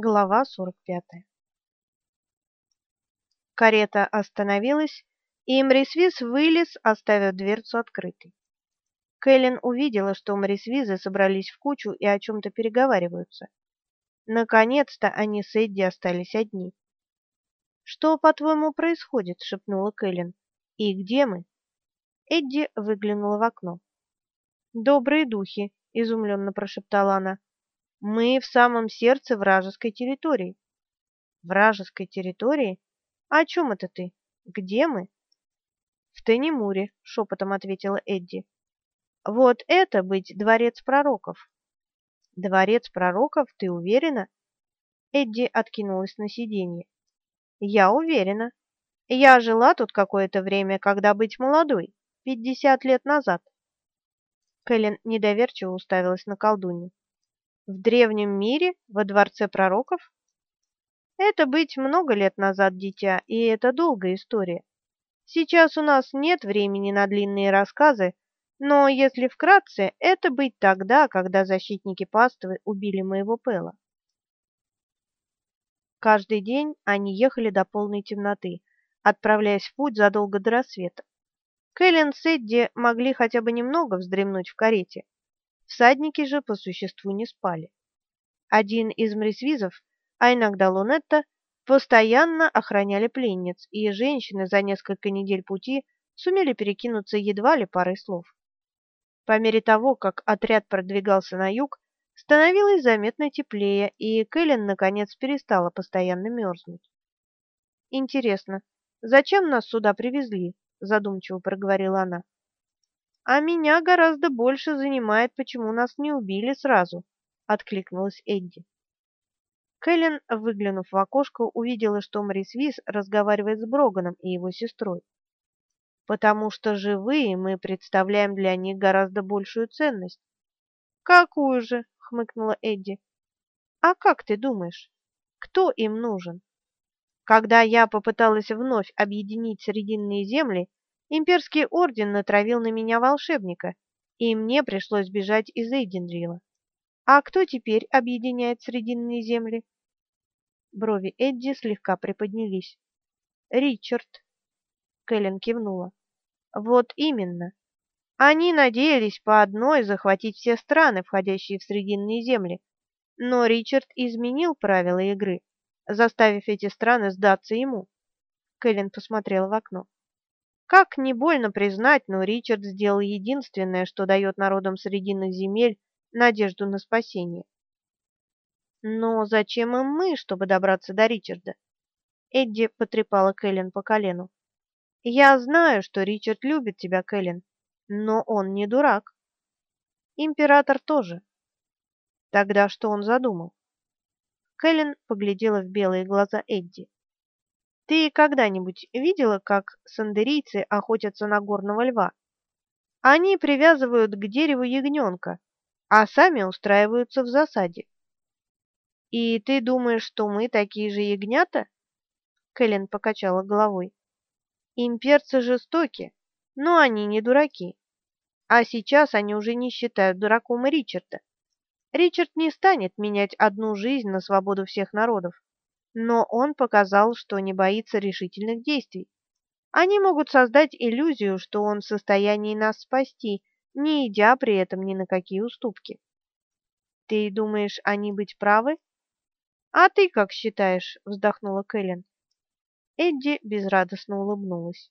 Глава 45. Карета остановилась, и Мрисвиз вылез, оставив дверцу открытой. Кэлен увидела, что Мрисвизы собрались в кучу и о чем-то переговариваются. Наконец-то они с Эдди остались одни. «Что, по-твоему, происходит?» — шепнула Кэлен. «И где мы?» Эдди выглянула в окно. «Добрые духи!» — изумленно прошептала она. Мы в самом сердце вражеской территории. Вражеской территории? О чем это ты? Где мы? В Тенемуре, шепотом ответила Эдди. Вот это быть дворец пророков. Дворец пророков, ты уверена? Эдди откинулась на сиденье. Я уверена. Я жила тут какое-то время, когда быть молодой, пятьдесят лет назад. Кэлен недоверчиво уставилась на колдунью. В древнем мире, во дворце пророков? Это быть много лет назад, дитя, и это долгая история. Сейчас у нас нет времени на длинные рассказы, но если вкратце, это быть тогда, когда защитники паствы убили моего Пэла. Каждый день они ехали до полной темноты, отправляясь в путь задолго до рассвета. Кэлен с Эдди могли хотя бы немного вздремнуть в карете, Всадники же по существу не спали. Один из мрисвизов, а иногда Лунетта, постоянно охраняли пленниц, и женщины за несколько недель пути сумели перекинуться едва ли парой слов. По мере того, как отряд продвигался на юг, становилось заметно теплее, и Кэлен наконец перестала постоянно мерзнуть. «Интересно, зачем нас сюда привезли?» — задумчиво проговорила она. А меня гораздо больше занимает, почему нас не убили сразу, откликнулась Эдди. Кэлен, выглянув в окошко, увидела, что Мрис Вис разговаривает с Броганом и его сестрой. Потому что живые мы представляем для них гораздо большую ценность. Какую же, хмыкнула Эдди. А как ты думаешь, кто им нужен? Когда я попыталась вновь объединить Срединные земли, Имперский орден натравил на меня волшебника, и мне пришлось бежать из Эйдендрила. А кто теперь объединяет Срединные земли? Брови Эдди слегка приподнялись. Ричард. Кэлен кивнула. Вот именно. Они надеялись по одной захватить все страны, входящие в Срединные земли, но Ричард изменил правила игры, заставив эти страны сдаться ему. Кэлен посмотрела в окно. Как не больно признать, но Ричард сделал единственное, что дает народам Срединных земель надежду на спасение. Но зачем им мы, чтобы добраться до Ричарда? Эдди потрепала Кэлен по колену. Я знаю, что Ричард любит тебя, Кэлен, но он не дурак. Император тоже. Тогда что он задумал? Кэлен поглядела в белые глаза Эдди. Ты когда-нибудь видела, как сандерийцы охотятся на горного льва? Они привязывают к дереву ягненка, а сами устраиваются в засаде. И ты думаешь, что мы такие же ягнята? Кэлен покачала головой. Имперцы жестоки, но они не дураки. А сейчас они уже не считают дураком Ричарда. Ричард не станет менять одну жизнь на свободу всех народов но он показал, что не боится решительных действий. Они могут создать иллюзию, что он в состоянии нас спасти, не идя при этом ни на какие уступки. Ты думаешь, они быть правы? А ты как считаешь? вздохнула Кэлен. Эдди безрадостно улыбнулась.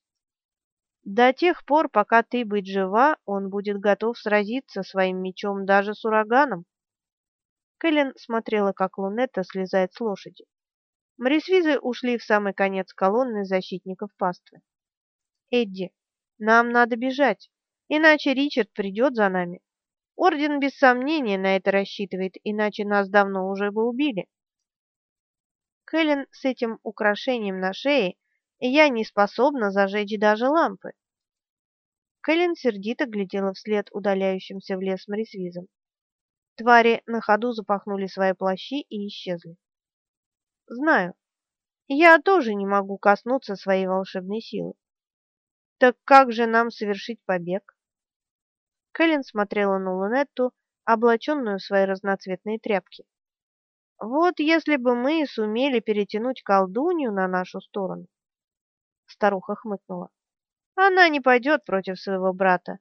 До тех пор, пока ты быть жива, он будет готов сразиться своим мечом даже с ураганом. Кэлен смотрела, как Лунетта слезает с лошади. Морисвизы ушли в самый конец колонны защитников паствы. «Эдди, нам надо бежать, иначе Ричард придет за нами. Орден без сомнения на это рассчитывает, иначе нас давно уже бы убили». Кэлен с этим украшением на шее, я не способна зажечь даже лампы. Кэлен сердито глядела вслед удаляющимся в лес морисвизам. Твари на ходу запахнули свои плащи и исчезли. Знаю. Я тоже не могу коснуться своей волшебной силы. Так как же нам совершить побег? Кэлен смотрела на Лунетту, облаченную в свои разноцветные тряпки. Вот если бы мы сумели перетянуть колдунью на нашу сторону. Старуха хмыкнула. Она не пойдет против своего брата.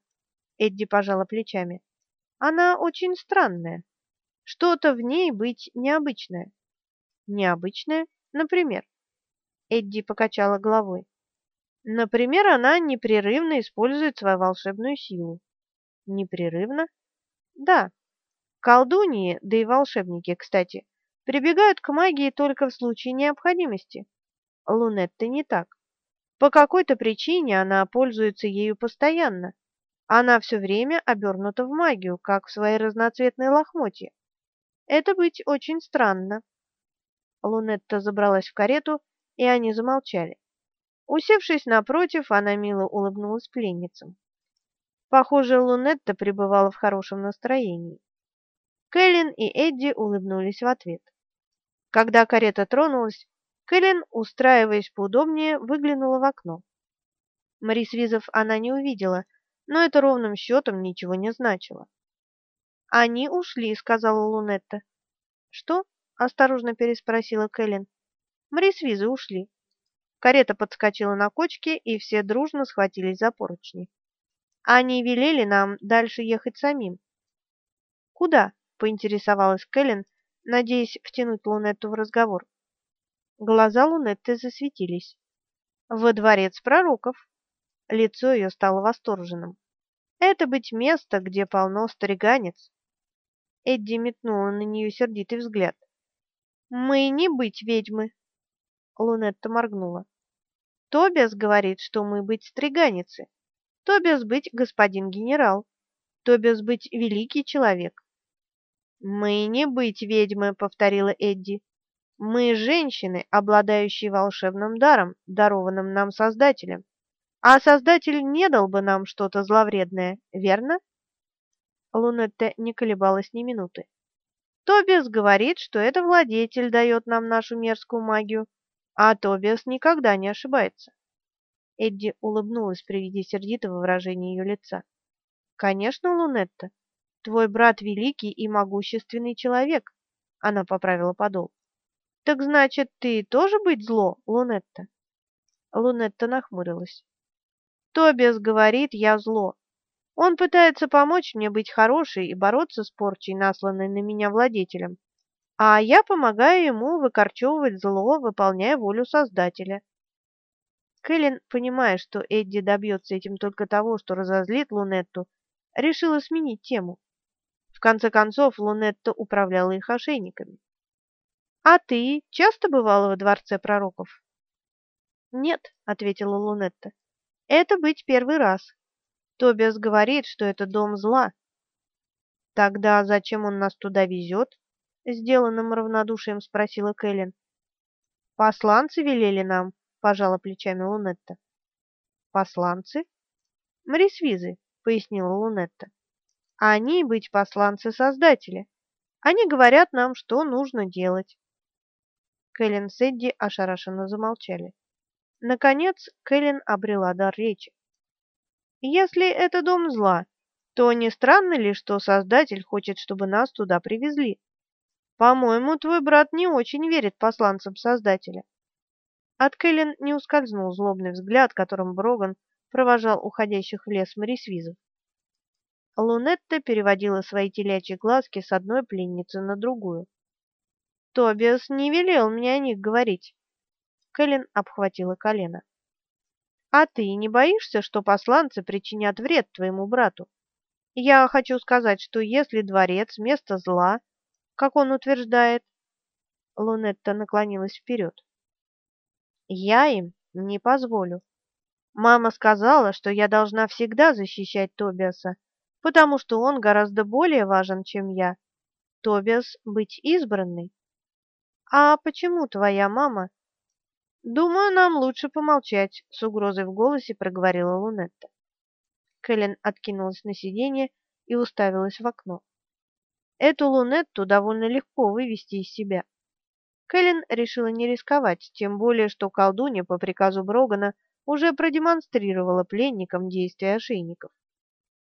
Эдди пожала плечами. Она очень странная. Что-то в ней быть необычное. Необычное, например. Эдди покачала головой. Например, она непрерывно использует свою волшебную силу. Непрерывно? Да. Колдуньи, да и волшебники, кстати, прибегают к магии только в случае необходимости. Лунетта не так. По какой-то причине она пользуется ею постоянно. Она все время обернута в магию, как в свои разноцветные лохмотья. Это быть очень странно. Лунетта забралась в карету, и они замолчали. Усевшись напротив, она мило улыбнулась пленницам. Похоже, Лунетта пребывала в хорошем настроении. Кэлен и Эдди улыбнулись в ответ. Когда карета тронулась, Кэлен, устраиваясь поудобнее, выглянула в окно. Марис Визов она не увидела, но это ровным счетом ничего не значило. «Они ушли», — сказала Лунетта. «Что?» — осторожно переспросила Кэлен. «Марис Визы ушли». Карета подскочила на кочке, и все дружно схватились за поручни. Они велели нам дальше ехать самим. «Куда?» — поинтересовалась Кэлен, надеясь втянуть Лунетту в разговор. Глаза Лунетты засветились. «Во дворец пророков!» Лицо ее стало восторженным. «Это быть место, где полно стариганец!» Эдди метнула на нее сердитый взгляд. «Мы не быть ведьмы!» Лунетта моргнула. «Тобиас говорит, что мы быть стриганицы. Тобиас быть господин генерал. Тобиас быть великий человек». «Мы не быть ведьмы», — повторила Эдди. Мы женщины, обладающие волшебным даром, дарованным нам Создателем. А Создатель не дал бы нам что-то зловредное, верно? Лунетта не колебалась ни минуты. Тобиас говорит, что это владетель дает нам нашу мерзкую магию, а Тобиас никогда не ошибается. Эдди улыбнулась при виде сердитого выражения ее лица. «Конечно, Лунетта, твой брат великий и могущественный человек», — она поправила подол. Так значит, ты тоже быть зло, Лунетта? Лунетта нахмурилась. Тобиас говорит, я зло. Он пытается помочь мне быть хорошей и бороться с порчей, насланной на меня владетелем, а я помогаю ему выкорчевывать зло, выполняя волю Создателя. Кэлен, понимая, что Эдди добьется этим только того, что разозлит Лунетту, решила сменить тему. В конце концов, Лунетта управляла их ошейниками. А ты часто бывала во дворце пророков? Нет, ответила Лунетта. Это быть первый раз. Тобиас говорит, что это дом зла. Тогда зачем он нас туда везет? Сделанным равнодушием спросила Кэлен. Посланцы велели нам, пожала плечами Лунетта. Посланцы? Мрисвизы, пояснила Лунетта. Они быть посланцы Создателя. Они говорят нам, что нужно делать. Кэлен с Эдди ошарашенно замолчали. Наконец Кэлен обрела дар речи. «Если это дом зла, то не странно ли, что Создатель хочет, чтобы нас туда привезли? По-моему, твой брат не очень верит посланцам Создателя». От Кэлен не ускользнул злобный взгляд, которым Броган провожал уходящих в лес морисвизов. Лунетта переводила свои телячьи глазки с одной пленницы на другую. Тобиас не велел мне о них говорить. Кэлен обхватила колено. А ты не боишься, что посланцы причинят вред твоему брату? Я хочу сказать, что если дворец — место зла, как он утверждает... Лунетта наклонилась вперед. Я им не позволю. Мама сказала, что я должна всегда защищать Тобиаса, потому что он гораздо более важен, чем я. Тобиас быть избранный. «А почему твоя мама?» «Думаю, нам лучше помолчать», — с угрозой в голосе проговорила Лунетта. Кэлен откинулась на сиденье и уставилась в окно. Эту Лунетту довольно легко вывести из себя. Кэлен решила не рисковать, тем более, что колдунья по приказу Брогана уже продемонстрировала пленникам действия ошейников.